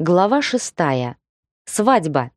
Глава шестая. Свадьба.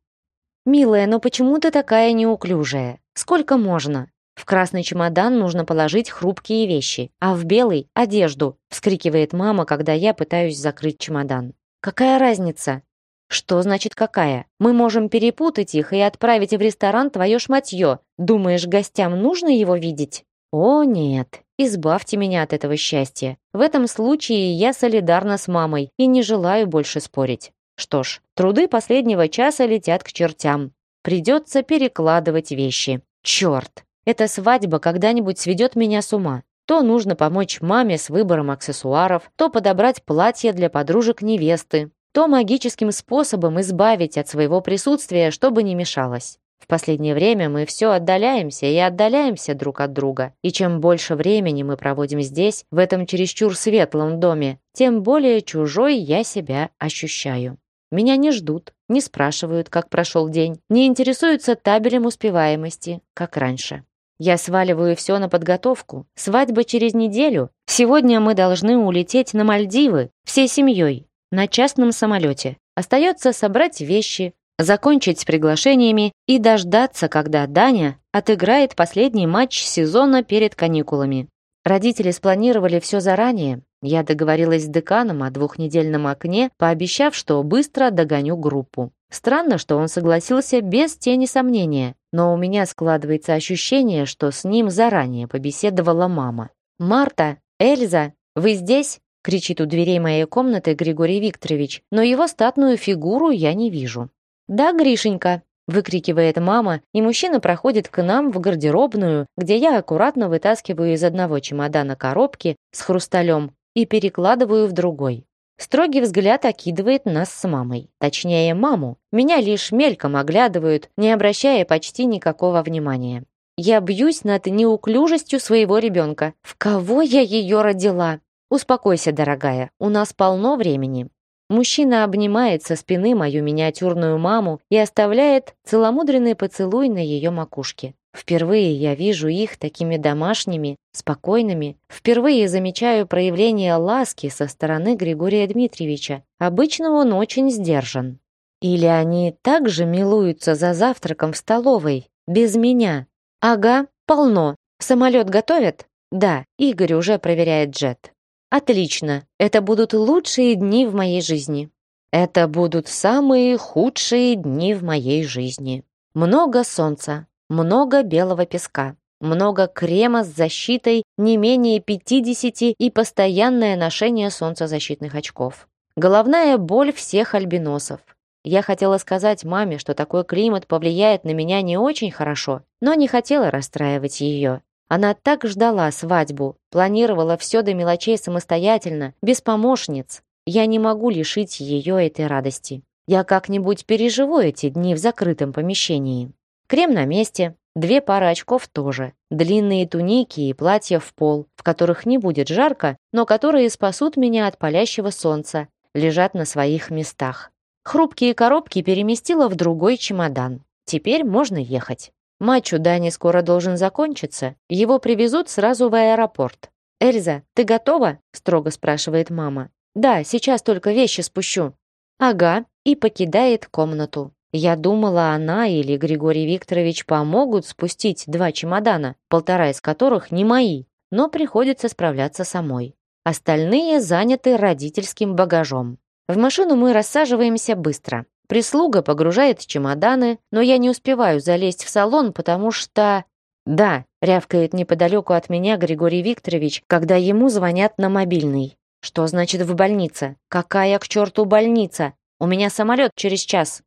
«Милая, но почему ты такая неуклюжая? Сколько можно?» «В красный чемодан нужно положить хрупкие вещи, а в белый – одежду», – вскрикивает мама, когда я пытаюсь закрыть чемодан. «Какая разница?» «Что значит какая? Мы можем перепутать их и отправить в ресторан твое шматье. Думаешь, гостям нужно его видеть?» «О, нет. Избавьте меня от этого счастья. В этом случае я солидарна с мамой и не желаю больше спорить. Что ж, труды последнего часа летят к чертям. Придется перекладывать вещи. Черт! Эта свадьба когда-нибудь сведет меня с ума. То нужно помочь маме с выбором аксессуаров, то подобрать платье для подружек невесты, то магическим способом избавить от своего присутствия, чтобы не мешалось. В последнее время мы все отдаляемся и отдаляемся друг от друга. И чем больше времени мы проводим здесь, в этом чересчур светлом доме, тем более чужой я себя ощущаю. Меня не ждут, не спрашивают, как прошел день, не интересуются табелем успеваемости, как раньше. Я сваливаю все на подготовку. Свадьба через неделю. Сегодня мы должны улететь на Мальдивы всей семьей на частном самолете. Остается собрать вещи, закончить с приглашениями и дождаться, когда Даня отыграет последний матч сезона перед каникулами. Родители спланировали все заранее, я договорилась с деканом о двухнедельном окне, пообещав, что быстро догоню группу. Странно, что он согласился без тени сомнения, но у меня складывается ощущение, что с ним заранее побеседовала мама. «Марта! Эльза! Вы здесь?» — кричит у дверей моей комнаты Григорий Викторович, но его статную фигуру я не вижу. «Да, Гришенька!» — выкрикивает мама, и мужчина проходит к нам в гардеробную, где я аккуратно вытаскиваю из одного чемодана коробки с хрусталем, и перекладываю в другой. Строгий взгляд окидывает нас с мамой, точнее маму. Меня лишь мельком оглядывают, не обращая почти никакого внимания. Я бьюсь над неуклюжестью своего ребенка. В кого я ее родила? Успокойся, дорогая, у нас полно времени. Мужчина обнимает со спины мою миниатюрную маму и оставляет целомудренный поцелуй на ее макушке. Впервые я вижу их такими домашними, спокойными. Впервые замечаю проявление ласки со стороны Григория Дмитриевича. Обычно он очень сдержан. Или они также милуются за завтраком в столовой, без меня. Ага, полно. Самолет готовят? Да, Игорь уже проверяет джет. Отлично, это будут лучшие дни в моей жизни. Это будут самые худшие дни в моей жизни. Много солнца, много белого песка, много крема с защитой не менее 50 и постоянное ношение солнцезащитных очков. Головная боль всех альбиносов. Я хотела сказать маме, что такой климат повлияет на меня не очень хорошо, но не хотела расстраивать ее. Она так ждала свадьбу, планировала все до мелочей самостоятельно, без помощниц. Я не могу лишить ее этой радости. Я как-нибудь переживу эти дни в закрытом помещении. Крем на месте, две пары очков тоже, длинные туники и платья в пол, в которых не будет жарко, но которые спасут меня от палящего солнца, лежат на своих местах. Хрупкие коробки переместила в другой чемодан. Теперь можно ехать. Матч у Дани скоро должен закончиться. Его привезут сразу в аэропорт. «Эльза, ты готова?» – строго спрашивает мама. «Да, сейчас только вещи спущу». «Ага», и покидает комнату. Я думала, она или Григорий Викторович помогут спустить два чемодана, полтора из которых не мои, но приходится справляться самой. Остальные заняты родительским багажом. В машину мы рассаживаемся быстро. Прислуга погружает чемоданы, но я не успеваю залезть в салон, потому что... «Да», — рявкает неподалеку от меня Григорий Викторович, когда ему звонят на мобильный. «Что значит в больнице? Какая к черту больница? У меня самолет через час».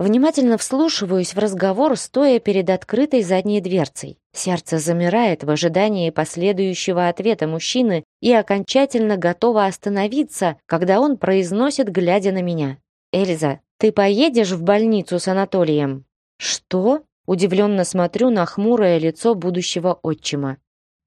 Внимательно вслушиваюсь в разговор, стоя перед открытой задней дверцей. Сердце замирает в ожидании последующего ответа мужчины и окончательно готово остановиться, когда он произносит, глядя на меня. «Эльза, ты поедешь в больницу с Анатолием?» «Что?» – удивленно смотрю на хмурое лицо будущего отчима.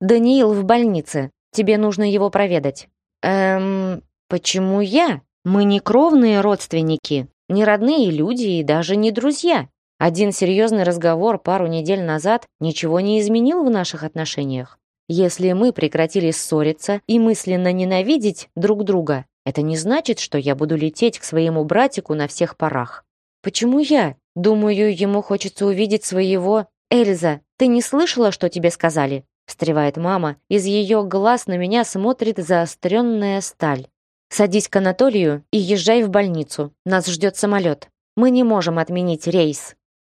«Даниил в больнице. Тебе нужно его проведать». «Эм, почему я? Мы не кровные родственники?» не родные люди и даже не друзья. Один серьезный разговор пару недель назад ничего не изменил в наших отношениях. Если мы прекратили ссориться и мысленно ненавидеть друг друга, это не значит, что я буду лететь к своему братику на всех парах. Почему я? Думаю, ему хочется увидеть своего... Эльза, ты не слышала, что тебе сказали? Встревает мама, из ее глаз на меня смотрит заостренная сталь. Садись к Анатолию и езжай в больницу. Нас ждет самолет. Мы не можем отменить рейс.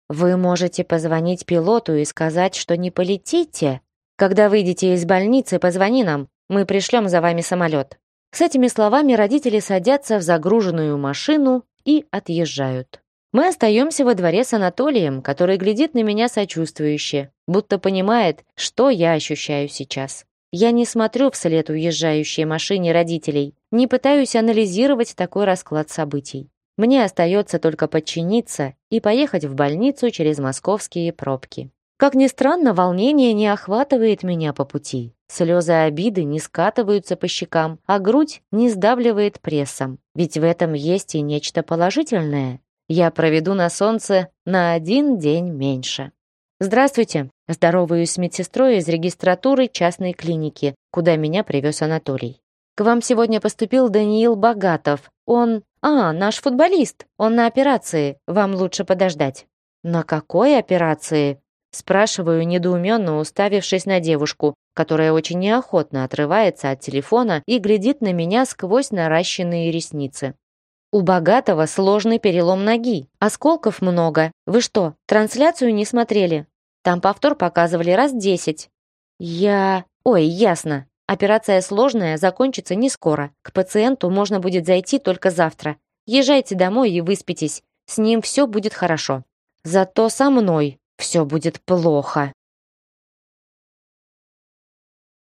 Вы можете позвонить пилоту и сказать, что не полетите. Когда выйдете из больницы, позвони нам. Мы пришлем за вами самолет. С этими словами родители садятся в загруженную машину и отъезжают. Мы остаемся во дворе с Анатолием, который глядит на меня сочувствующе, будто понимает, что я ощущаю сейчас. Я не смотрю вслед уезжающей машине родителей, не пытаюсь анализировать такой расклад событий. Мне остается только подчиниться и поехать в больницу через московские пробки. Как ни странно, волнение не охватывает меня по пути. Слезы обиды не скатываются по щекам, а грудь не сдавливает прессом. Ведь в этом есть и нечто положительное. Я проведу на солнце на один день меньше. «Здравствуйте!» – здороваюсь с медсестрой из регистратуры частной клиники, куда меня привез Анатолий. «К вам сегодня поступил Даниил Богатов. Он... А, наш футболист! Он на операции. Вам лучше подождать». «На какой операции?» – спрашиваю, недоуменно уставившись на девушку, которая очень неохотно отрывается от телефона и глядит на меня сквозь наращенные ресницы. У богатого сложный перелом ноги. Осколков много. Вы что, трансляцию не смотрели? Там повтор показывали раз десять. Я... Ой, ясно. Операция сложная, закончится не скоро. К пациенту можно будет зайти только завтра. Езжайте домой и выспитесь. С ним все будет хорошо. Зато со мной все будет плохо.